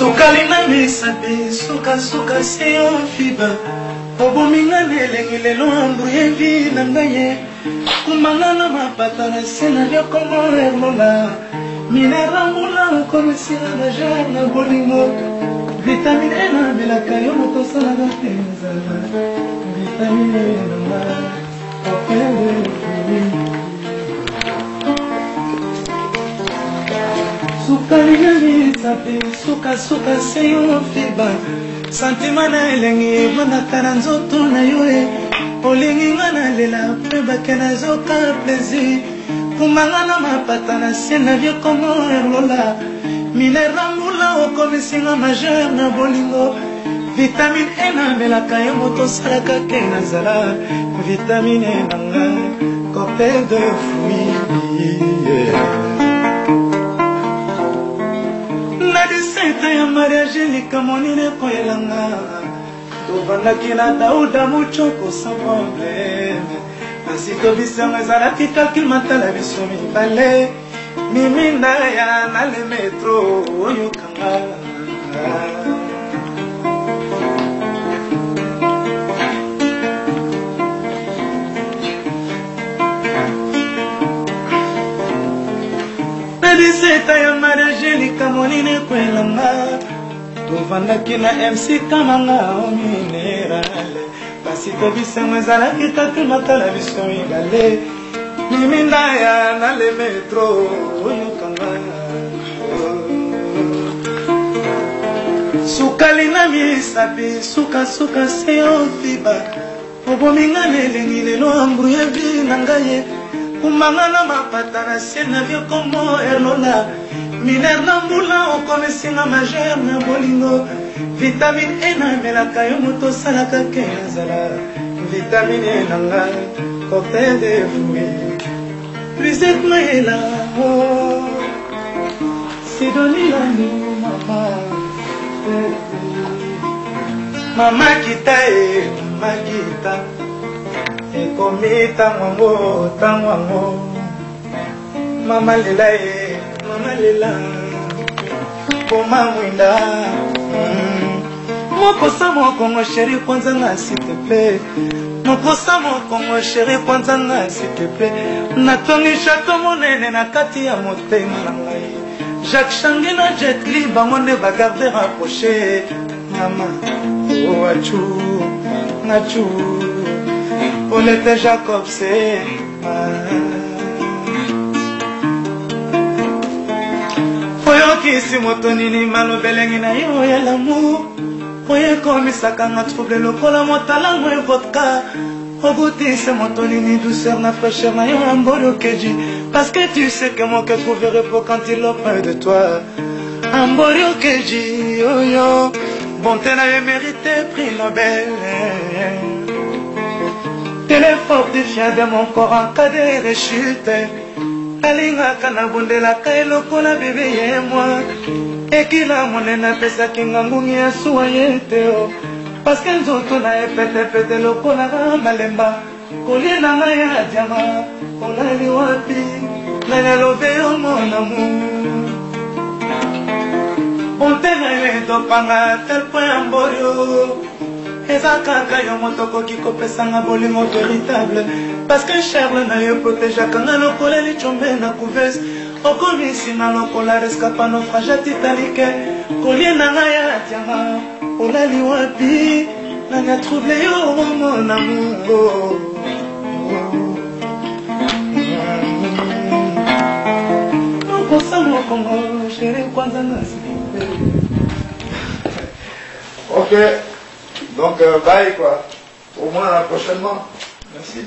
sukali na misapi sukasuka seyo fiba obominga na elengi lelo andruyevi na ngai ye kumanga na mapata na se na liokomo ermola minerambula okomisina na jar na bolingo vitamine e nabelaka yo moto osalaka te nzala vitamine sukali ya misapi sukasuka se yo fiba santima na elengi ebandaka na nzoto na yo e olingi nga na lela mpe bake nazoka plaisir kumanga na mapata na se na biokomo elola minera mbula okomisinga majeur na bolingo vitamine e namelaka yo moto osalaka ke nazala vitamine e nanga copel de fruit miaka ya mariage likamonine koyelanga tobandaki na dauda mocoko sans probleme kasi tobisanga ezalaki kalkil matala biso mibale mimina ya nalemetro oyokanga feta ya marage likambo nini ekwelanga tovandaki na mc kamanga ominerale kasi tobisango ezalaki kaka matala biso mibale miminda ya nalemetro oyokanga sukali na misapi sukasuka se ofiba obominga na elengi lelo ambruyebi na ngai kumanga na mapata na se na biokomo ernola miner na mbula okomesinga mager na bolingo vitamine e namelaka yo moto osalaka ke azala vitamine e na nga cocktail de fruit pluset mayela oh. sidolilani mama mama kita e makita ekomi ntango yango ntango yango mama lela ye mama lela koma mwinda hmm. mokosa mokongo sheri kwanzanga siteple mokosa mokongo sheri kwanzanga siteple natongi chato monene na kati ya motema na ngai jacques changi na jetli bango nde bagarde rapproche mama oachu oh, nachu olete jacob sema oyokisi moto nini malobelenge na yo ya lamu oyo ekomisaka nga trouble lokola motalango evodka obutise moto nini douceur na fraîcheur na yo ya mboli okeji parce que tu sais que mon cœur trouve repos quand il offre de toi ambori okeji oyo bonté na yo mérité prix nobel de l'effort du chien de mon corps en cas de rechute nalingaka nabundelaka eloko na bebe ye mwa ekila monene apesaki nga ngungi ya suwa ye te o paske nzoto na ye petepete lokola malemba kolie na ngai ya diama olali wapi ngai nalobe yo monamu ontena yo edopanga telpo ya mboyo eza kaka yo moto okoki kopesanga bolingo véritable paske charle na yo eprotegeaka nga lokola licombe na couvese okomi nsima lokola rescapa naufrage titanike kolie na ngai atianga olali wapi nani atrouble yo momona mungo mokosa mokongo sheri kwanza na sibe ok Donc, euh, bye quoi. Au moins, prochainement. Merci.